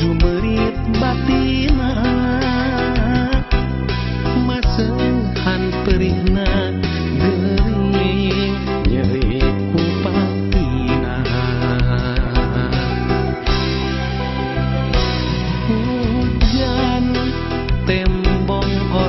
jumerit battina masuhan perrina dari nyele kupati hujan tembong o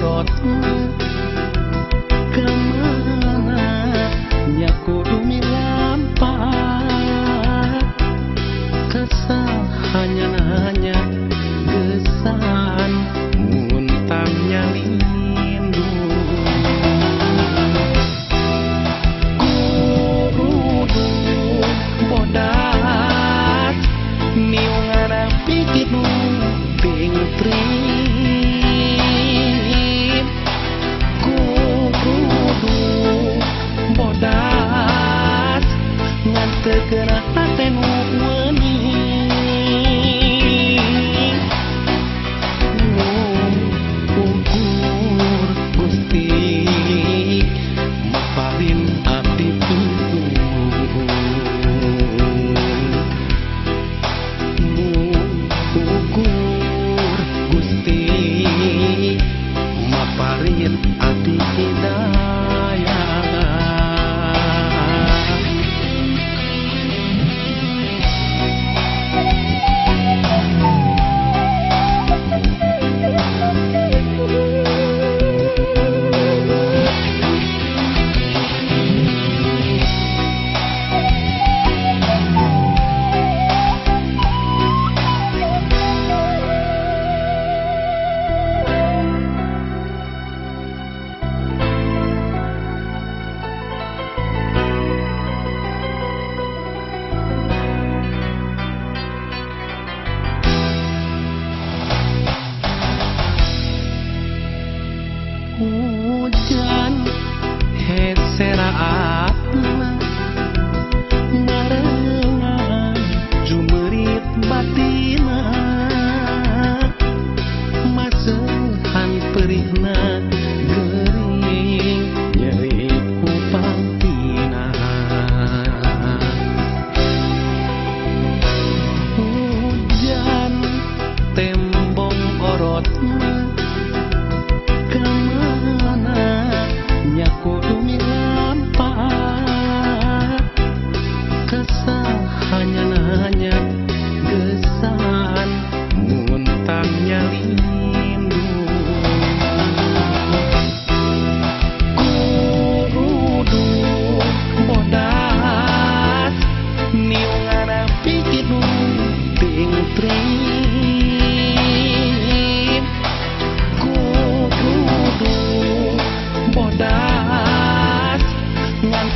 ating ina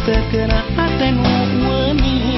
terkena hatimu wangi